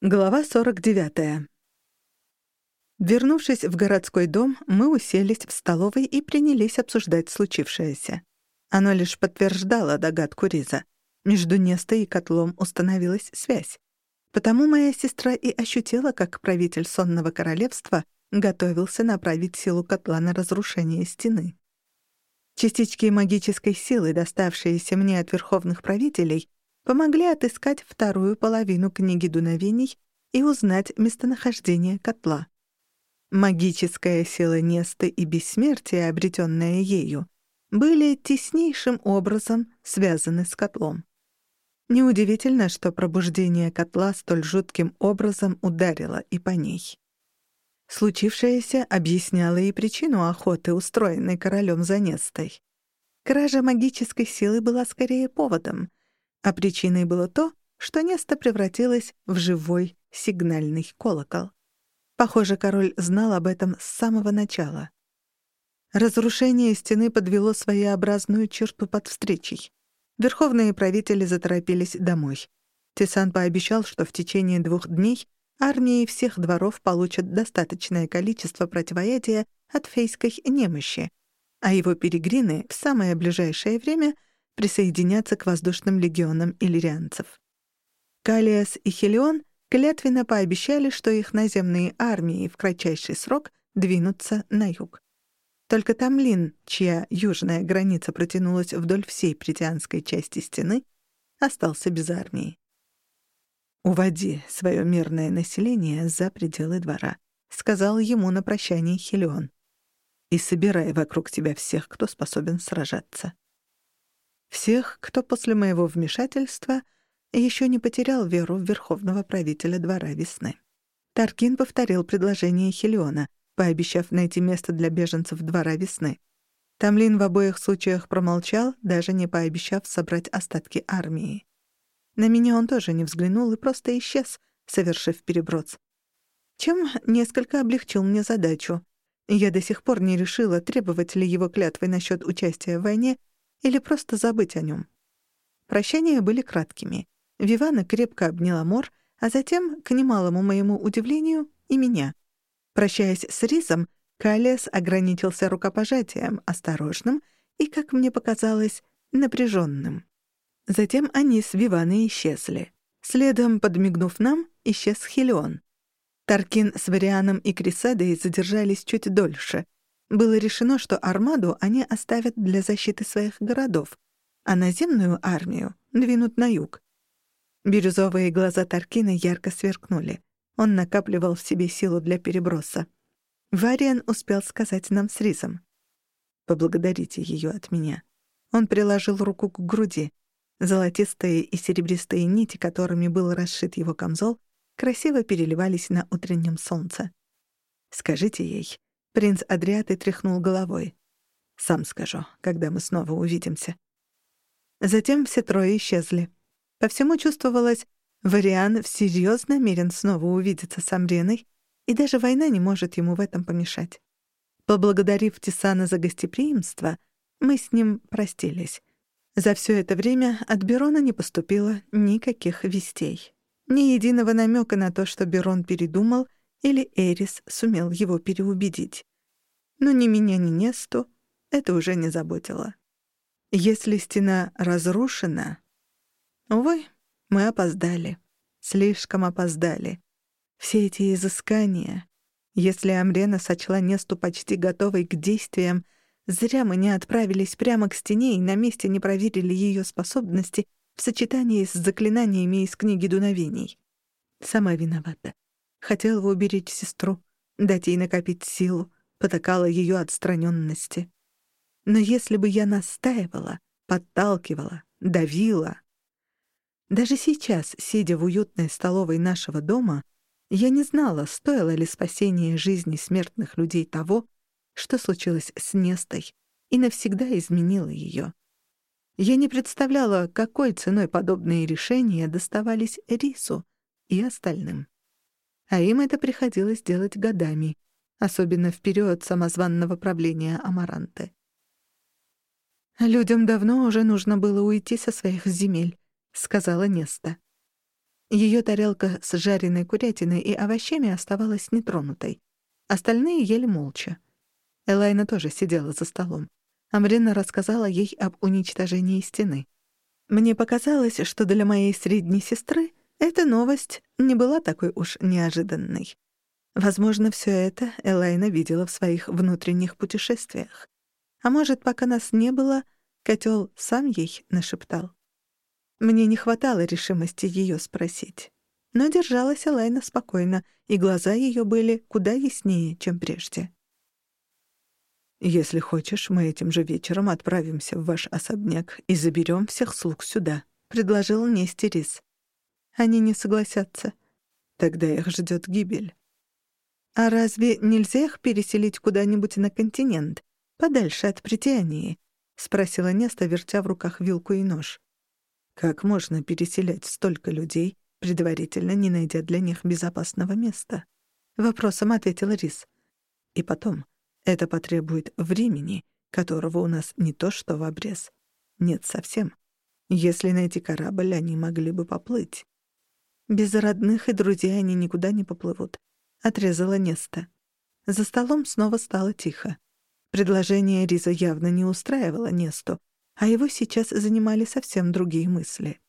Глава 49. Вернувшись в городской дом, мы уселись в столовой и принялись обсуждать случившееся. Оно лишь подтверждало догадку Риза. Между Нестой и котлом установилась связь. Потому моя сестра и ощутила, как правитель сонного королевства готовился направить силу котла на разрушение стены. Частички магической силы, доставшиеся мне от верховных правителей, помогли отыскать вторую половину книги дуновений и узнать местонахождение котла. Магическая сила Несты и бессмертие, обретенное ею, были теснейшим образом связаны с котлом. Неудивительно, что пробуждение котла столь жутким образом ударило и по ней. Случившееся объясняло и причину охоты, устроенной королем за Нестой. Кража магической силы была скорее поводом, а причиной было то, что Неста превратилась в живой сигнальный колокол. Похоже, король знал об этом с самого начала. Разрушение стены подвело своеобразную черту под встречей. Верховные правители заторопились домой. Тисан пообещал, что в течение двух дней армии всех дворов получат достаточное количество противоядия от фейской немощи, а его перегрины в самое ближайшее время — присоединятся к воздушным легионам иллирианцев. Калиас и Хелион клятвенно пообещали, что их наземные армии в кратчайший срок двинутся на юг. Только Тамлин, чья южная граница протянулась вдоль всей притянской части стены, остался без армии. «Уводи свое мирное население за пределы двора», — сказал ему на прощание Хелион. «И собирай вокруг тебя всех, кто способен сражаться». Всех, кто после моего вмешательства еще не потерял веру в верховного правителя двора весны. Таркин повторил предложение Хелиона, пообещав найти место для беженцев двора весны. Тамлин в обоих случаях промолчал, даже не пообещав собрать остатки армии. На меня он тоже не взглянул и просто исчез, совершив переброс. Чем несколько облегчил мне задачу. Я до сих пор не решила, требовать ли его клятвы насчет участия в войне или просто забыть о нем. Прощания были краткими. Вивана крепко обняла Мор, а затем, к немалому моему удивлению, и меня. Прощаясь с Ризом, Калес ограничился рукопожатием, осторожным и, как мне показалось, напряженным. Затем они с Виваной исчезли. Следом, подмигнув нам, исчез Хелион. Таркин с Варианом и Крисадой задержались чуть дольше — было решено, что армаду они оставят для защиты своих городов, а наземную армию двинут на юг. Бирюзовые глаза Таркина ярко сверкнули. Он накапливал в себе силу для переброса. Вариан успел сказать нам с Ризом. «Поблагодарите ее от меня». Он приложил руку к груди. Золотистые и серебристые нити, которыми был расшит его камзол, красиво переливались на утреннем солнце. «Скажите ей, Принц Адриаты тряхнул головой. «Сам скажу, когда мы снова увидимся». Затем все трое исчезли. По всему чувствовалось, Вариан всерьез намерен снова увидеться с Амреной, и даже война не может ему в этом помешать. Поблагодарив Тисана за гостеприимство, мы с ним простились. За все это время от Берона не поступило никаких вестей. Ни единого намека на то, что Берон передумал или Эрис сумел его переубедить но ни меня, ни Несту это уже не заботило. Если стена разрушена... Увы, мы опоздали. Слишком опоздали. Все эти изыскания... Если Амрена сочла Несту почти готовой к действиям, зря мы не отправились прямо к стене и на месте не проверили ее способности в сочетании с заклинаниями из книги дуновений. Сама виновата. Хотела уберечь сестру, дать ей накопить силу, потакала ее отстраненности. Но если бы я настаивала, подталкивала, давила... Даже сейчас, сидя в уютной столовой нашего дома, я не знала, стоило ли спасение жизни смертных людей того, что случилось с Нестой, и навсегда изменило ее. Я не представляла, какой ценой подобные решения доставались Рису и остальным. А им это приходилось делать годами, особенно в период самозванного правления Амаранты. «Людям давно уже нужно было уйти со своих земель», — сказала Неста. Ее тарелка с жареной курятиной и овощами оставалась нетронутой. Остальные ели молча. Элайна тоже сидела за столом. Амрина рассказала ей об уничтожении стены. Мне показалось, что для моей средней сестры эта новость не была такой уж неожиданной. Возможно, все это Элайна видела в своих внутренних путешествиях. А может, пока нас не было, котел сам ей нашептал. Мне не хватало решимости ее спросить. Но держалась Элайна спокойно, и глаза ее были куда яснее, чем прежде. «Если хочешь, мы этим же вечером отправимся в ваш особняк и заберем всех слуг сюда», — предложил Нестерис. «Они не согласятся. Тогда их ждет гибель». «А разве нельзя их переселить куда-нибудь на континент, подальше от притянии?» — спросила Неста, вертя в руках вилку и нож. Как можно переселять столько людей, предварительно не найдя для них безопасного места? Вопросом ответила Рис. И потом, это потребует времени, которого у нас не то что в обрез. Нет совсем. Если найти корабль, они могли бы поплыть. Без родных и друзей они никуда не поплывут. Отрезала Неста. За столом снова стало тихо. Предложение Риза явно не устраивало Несту, а его сейчас занимали совсем другие мысли.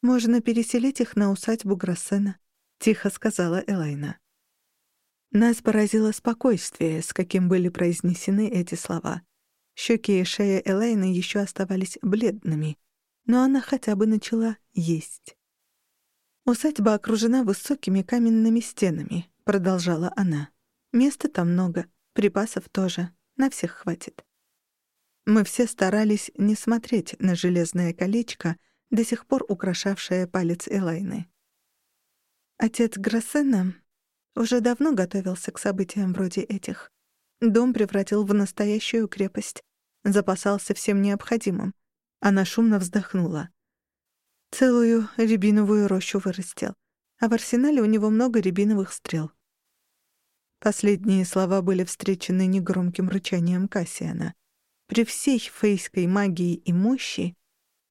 «Можно переселить их на усадьбу Гроссена», — тихо сказала Элайна. Нас поразило спокойствие, с каким были произнесены эти слова. Щеки и шея Элайны еще оставались бледными, но она хотя бы начала есть. «Усадьба окружена высокими каменными стенами», — продолжала она. «Места там много, припасов тоже, на всех хватит. Мы все старались не смотреть на железное колечко, до сих пор украшавшее палец Элайны. Отец Гроссена уже давно готовился к событиям вроде этих. Дом превратил в настоящую крепость, запасался всем необходимым. Она шумно вздохнула. Целую рябиновую рощу вырастил, а в арсенале у него много рябиновых стрел. Последние слова были встречены негромким рычанием Кассиана. При всей фейской магии и мощи,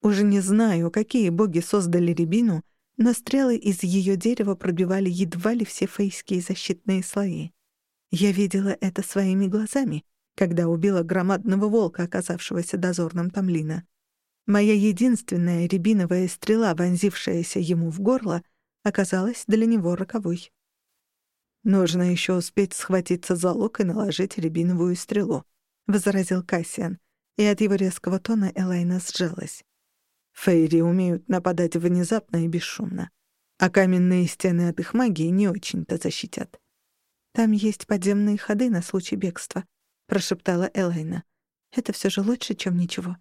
уже не знаю, какие боги создали рябину, но стрелы из ее дерева пробивали едва ли все фейские защитные слои. Я видела это своими глазами, когда убила громадного волка, оказавшегося дозорным Тамлина. Моя единственная рябиновая стрела, вонзившаяся ему в горло, оказалась для него роковой. Нужно еще успеть схватиться за лук и наложить рябиновую стрелу, — возразил Кассиан, и от его резкого тона Элайна сжалась. Фейри умеют нападать внезапно и бесшумно, а каменные стены от их магии не очень-то защитят. «Там есть подземные ходы на случай бегства», — прошептала Элайна. «Это все же лучше, чем ничего».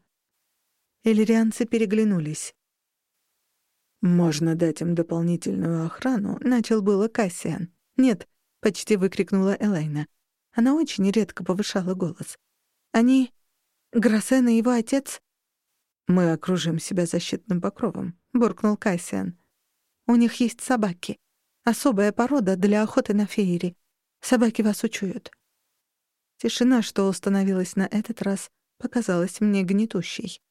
Эллирианцы переглянулись. «Можно дать им дополнительную охрану», — начал было Кассиан. «Нет», — почти выкрикнула Элайна. Она очень редко повышала голос. Они... Гроссен и его отец... «Мы окружим себя защитным покровом», — буркнул Кассиан. «У них есть собаки. Особая порода для охоты на феери. Собаки вас учуют». Тишина, что установилась на этот раз, показалась мне гнетущей.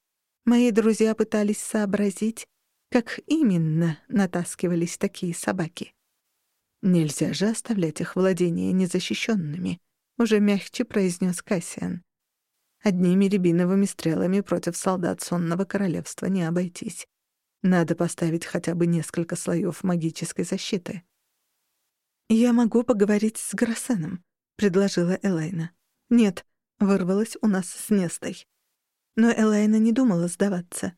Мои друзья пытались сообразить, как именно натаскивались такие собаки. «Нельзя же оставлять их владения незащищенными», — уже мягче произнес Кассиан. Одними рябиновыми стрелами против солдат сонного королевства не обойтись. Надо поставить хотя бы несколько слоев магической защиты. «Я могу поговорить с Гроссеном», — предложила Элайна. «Нет», — вырвалась у нас с Нестой. Но Элайна не думала сдаваться.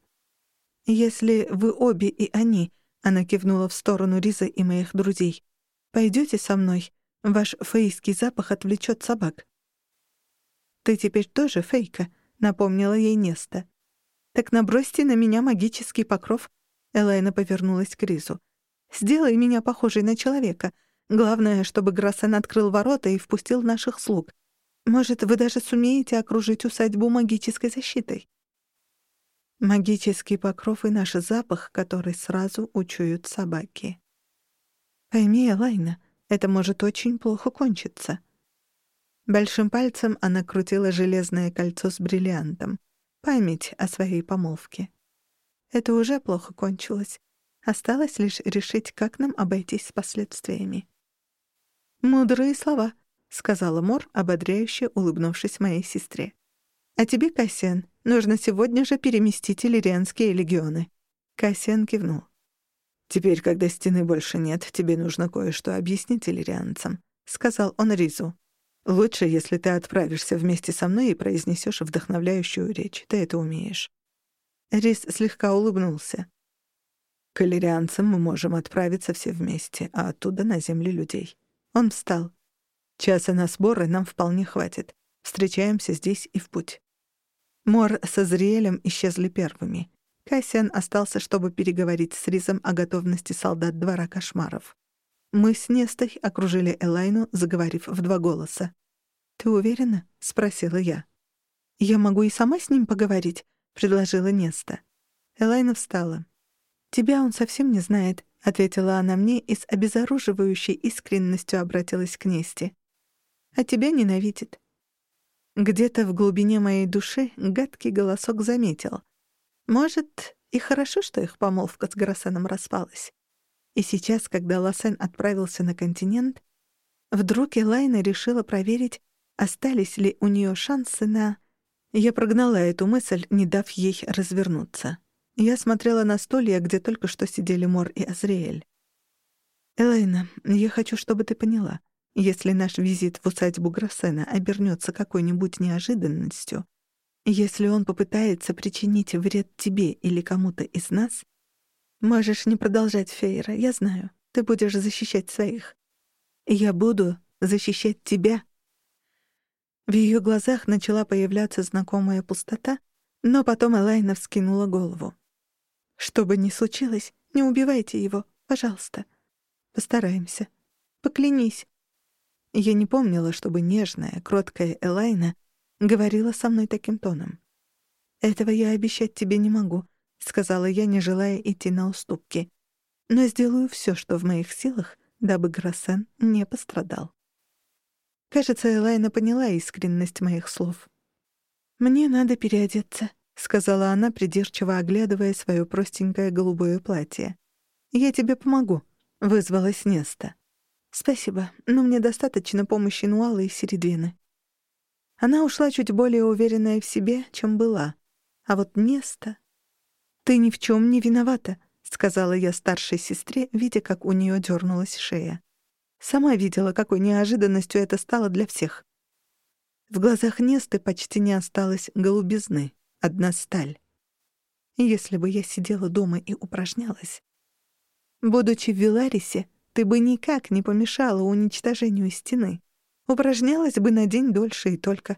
«Если вы обе и они», — она кивнула в сторону Ризы и моих друзей, — «пойдёте со мной? Ваш фейский запах отвлечёт собак». «Ты теперь тоже фейка», — напомнила ей Неста. «Так набросьте на меня магический покров». Элайна повернулась к Ризу. «Сделай меня похожей на человека. Главное, чтобы Гроссен открыл ворота и впустил наших слуг. Может, вы даже сумеете окружить усадьбу магической защитой?» Магический покров и наш запах, который сразу учуют собаки. Пойми, Элайна, это может очень плохо кончиться. Большим пальцем она крутила железное кольцо с бриллиантом. Память о своей помолвке. Это уже плохо кончилось. Осталось лишь решить, как нам обойтись с последствиями. «Мудрые слова», — сказала Мор, ободряюще улыбнувшись моей сестре. «А тебе, Кассиан, нужно сегодня же переместить иллирианские легионы». Кассиан кивнул. «Теперь, когда стены больше нет, тебе нужно кое-что объяснить иллирианцам», — сказал он Ризу. «Лучше, если ты отправишься вместе со мной и произнесешь вдохновляющую речь. Ты это умеешь». Риз слегка улыбнулся. «К иллирианцам мы можем отправиться все вместе, а оттуда на земли людей». Он встал. «Часа на сборы нам вполне хватит. Встречаемся здесь и в путь». Мор со Зриэлем исчезли первыми. Кассиан остался, чтобы переговорить с Ризом о готовности солдат двора кошмаров. Мы с Нестой окружили Элайну, заговорив в два голоса. «Ты уверена?» — спросила я. «Я могу и сама с ним поговорить», — предложила Неста. Элайна встала. «Тебя он совсем не знает», — ответила она мне и с обезоруживающей искренностью обратилась к Несте. «А тебя ненавидит». Где-то в глубине моей души гадкий голосок заметил. Может, и хорошо, что их помолвка с Гарасеном распалась. И сейчас, когда Лосен отправился на континент, вдруг Элайна решила проверить, остались ли у нее шансы на... Я прогнала эту мысль, не дав ей развернуться. Я смотрела на стулья, где только что сидели Мор и Азриэль. «Элайна, я хочу, чтобы ты поняла. Если наш визит в усадьбу Гроссена обернется какой-нибудь неожиданностью, если он попытается причинить вред тебе или кому-то из нас, можешь не продолжать, Фейра, я знаю. Ты будешь защищать своих. Я буду защищать тебя. В ее глазах начала появляться знакомая пустота, но потом Элайна вскинула голову. «Что бы ни случилось, не убивайте его, пожалуйста. Постараемся. Поклянись». Я не помнила, чтобы нежная, кроткая Элайна говорила со мной таким тоном. «Этого я обещать тебе не могу», — сказала я, не желая идти на уступки. «Но сделаю все, что в моих силах, дабы Гроссен не пострадал». Кажется, Элайна поняла искренность моих слов. «Мне надо переодеться», — сказала она, придирчиво оглядывая свое простенькое голубое платье. «Я тебе помогу», — вызвалась Неста. «Спасибо, но мне достаточно помощи Нуала и Середвины». Она ушла чуть более уверенная в себе, чем была. А вот место... «Ты ни в чем не виновата», — сказала я старшей сестре, видя, как у нее дернулась шея. Сама видела, какой неожиданностью это стало для всех. В глазах Несты почти не осталось голубизны, одна сталь. Если бы я сидела дома и упражнялась... Будучи в Виларисе, ты бы никак не помешала уничтожению стены. Упражнялась бы на день дольше и только.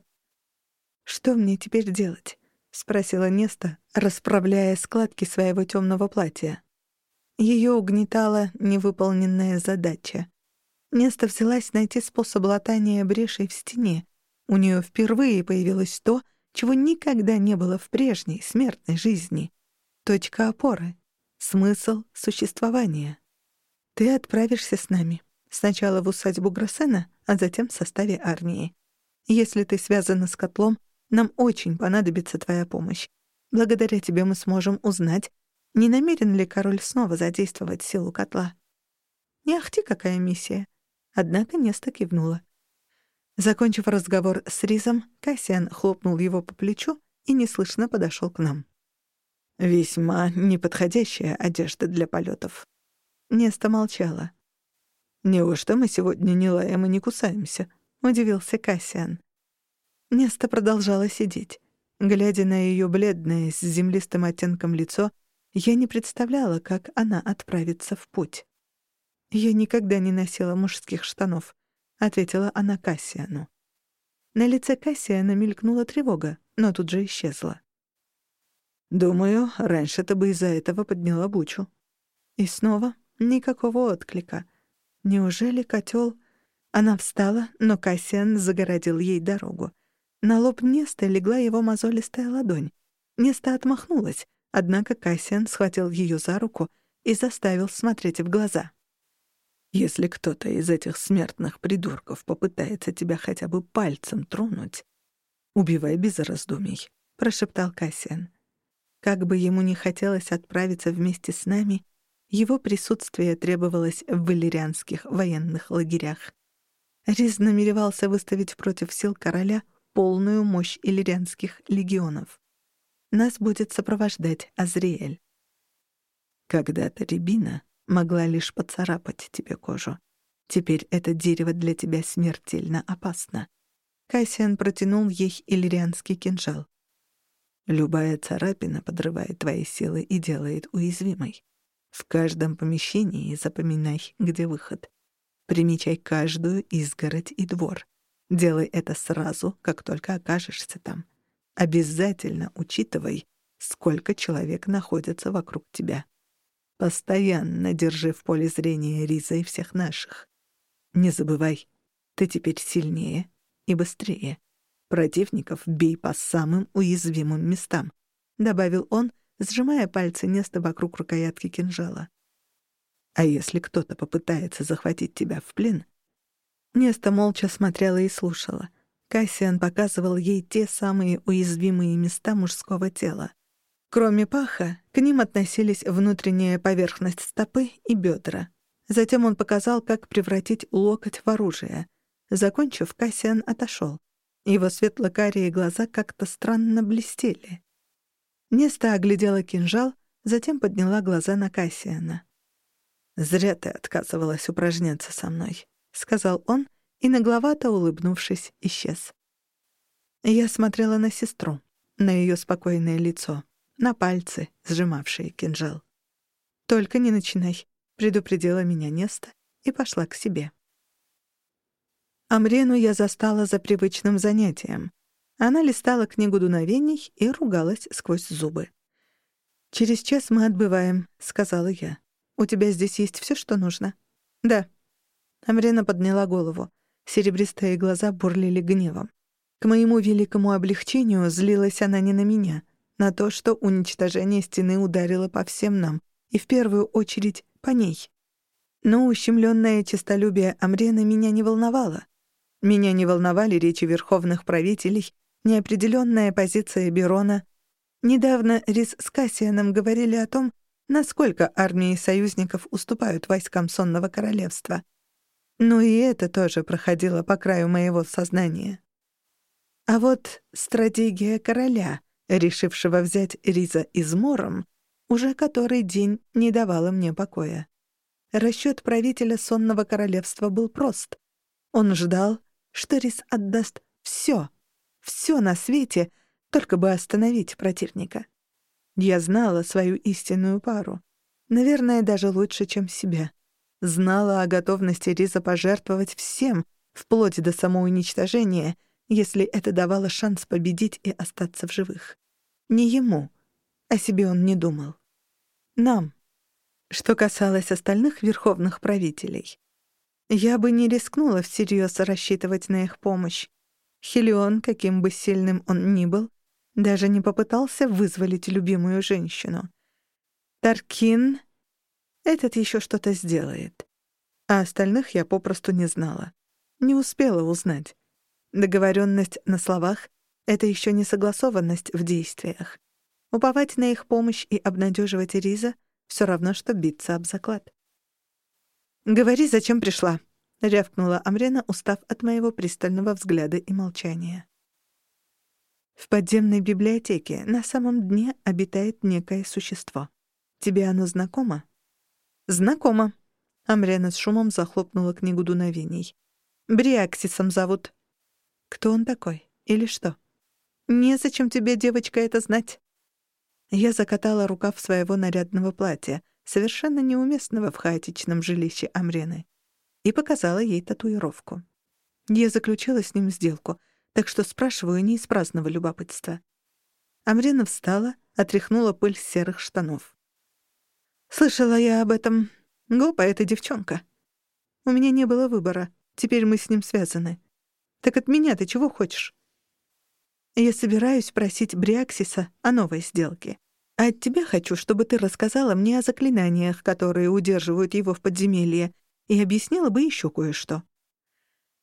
«Что мне теперь делать?» — спросила Неста, расправляя складки своего темного платья. Ее угнетала невыполненная задача. Неста взялась найти способ латания брешей в стене. У нее впервые появилось то, чего никогда не было в прежней смертной жизни. Точка опоры. Смысл существования. «Ты отправишься с нами», Сначала в усадьбу Гроссена, а затем в составе армии. Если ты связана с котлом, нам очень понадобится твоя помощь. Благодаря тебе мы сможем узнать, не намерен ли король снова задействовать силу котла. Не ахти, какая миссия. Однако Неста кивнула. Закончив разговор с Ризом, Кассиан хлопнул его по плечу и неслышно подошел к нам. «Весьма неподходящая одежда для полетов. Неста молчала. «Неужто мы сегодня не лаем и не кусаемся?» — удивился Кассиан. Неста продолжала сидеть. Глядя на ее бледное, с землистым оттенком лицо, я не представляла, как она отправится в путь. «Я никогда не носила мужских штанов», — ответила она Кассиану. На лице Кассиана мелькнула тревога, но тут же исчезла. «Думаю, раньше ты бы из-за этого подняла бучу». И снова никакого отклика — Неужели котел? Она встала, но Кассиан загородил ей дорогу. На лоб Неста легла его мозолистая ладонь. Неста отмахнулась, однако Кассиан схватил ее за руку и заставил смотреть в глаза. «Если кто-то из этих смертных придурков попытается тебя хотя бы пальцем тронуть, убивай без раздумий», — прошептал Кассиан. Как бы ему ни хотелось отправиться вместе с нами, его присутствие требовалось в валерианских военных лагерях. Риз намеревался выставить против сил короля полную мощь иллирианских легионов. Нас будет сопровождать Азриэль. Когда-то Рябина могла лишь поцарапать тебе кожу. Теперь это дерево для тебя смертельно опасно. Кассиан протянул ей иллирианский кинжал. Любая царапина подрывает твои силы и делает уязвимой. В каждом помещении запоминай, где выход. Примечай каждую изгородь и двор. Делай это сразу, как только окажешься там. Обязательно учитывай, сколько человек находится вокруг тебя. Постоянно держи в поле зрения Риза и всех наших. Не забывай, ты теперь сильнее и быстрее. Противников бей по самым уязвимым местам», — добавил он, сжимая пальцы Неста вокруг рукоятки кинжала. «А если кто-то попытается захватить тебя в плен?» Неста молча смотрела и слушала. Кассиан показывал ей те самые уязвимые места мужского тела. Кроме паха, к ним относились внутренняя поверхность стопы и бедра. Затем он показал, как превратить локоть в оружие. Закончив, Кассиан отошел. Его светло-карие глаза как-то странно блестели. Неста оглядела кинжал, затем подняла глаза на Кассиана. «Зря ты отказывалась упражняться со мной», — сказал он, и нагловато улыбнувшись, исчез. Я смотрела на сестру, на ее спокойное лицо, на пальцы, сжимавшие кинжал. «Только не начинай», — предупредила меня Неста и пошла к себе. Амрену я застала за привычным занятием. Она листала книгу дуновений и ругалась сквозь зубы. «Через час мы отбываем», — сказала я. «У тебя здесь есть все, что нужно?» «Да». Амрена подняла голову. Серебристые глаза бурлили гневом. К моему великому облегчению злилась она не на меня, на то, что уничтожение стены ударило по всем нам, и в первую очередь по ней. Но ущемленное честолюбие Амрена меня не волновало. Меня не волновали речи верховных правителей неопределенная позиция Берона. Недавно Рис с Кассианом говорили о том, насколько армии союзников уступают войскам Сонного Королевства. Но и это тоже проходило по краю моего сознания. А вот стратегия короля, решившего взять Риза измором, уже который день не давала мне покоя. Расчёт правителя Сонного Королевства был прост. Он ждал, что Рис отдаст всё, все на свете, только бы остановить противника. Я знала свою истинную пару. Наверное, даже лучше, чем себя. Знала о готовности Риза пожертвовать всем, вплоть до самоуничтожения, если это давало шанс победить и остаться в живых. Не ему. О себе он не думал. Нам. Что касалось остальных верховных правителей, я бы не рискнула всерьез рассчитывать на их помощь. Хелион, каким бы сильным он ни был, даже не попытался вызволить любимую женщину. Таркин... Этот еще что-то сделает. А остальных я попросту не знала. Не успела узнать. Договоренность на словах — это еще не согласованность в действиях. Уповать на их помощь и обнадеживать Риза — все равно, что биться об заклад. «Говори, зачем пришла», — рявкнула Амрена, устав от моего пристального взгляда и молчания. В подземной библиотеке на самом дне обитает некое существо. Тебе оно знакомо? Знакомо. Амрена с шумом захлопнула книгу дуновений. Бриаксисом зовут. Кто он такой? Или что? Незачем тебе, девочка, это знать. Я закатала рукав своего нарядного платья, совершенно неуместного в хаотичном жилище Амрены и показала ей татуировку. Я заключила с ним сделку, так что спрашиваю не из праздного любопытства. Амрина встала, отряхнула пыль с серых штанов. «Слышала я об этом. Глупая эта девчонка. У меня не было выбора. Теперь мы с ним связаны. Так от меня ты чего хочешь?» «Я собираюсь просить Бриаксиса о новой сделке. А от тебя хочу, чтобы ты рассказала мне о заклинаниях, которые удерживают его в подземелье, и объяснила бы еще кое-что.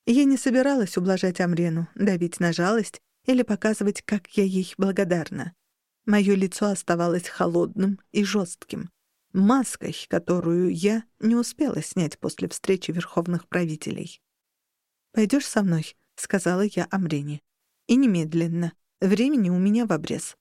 Я не собиралась ублажать Амрену, давить на жалость или показывать, как я ей благодарна. Моё лицо оставалось холодным и жестким. маской, которую я не успела снять после встречи верховных правителей. «Пойдешь со мной?» — сказала я Амрине. «И немедленно. Времени у меня в обрез.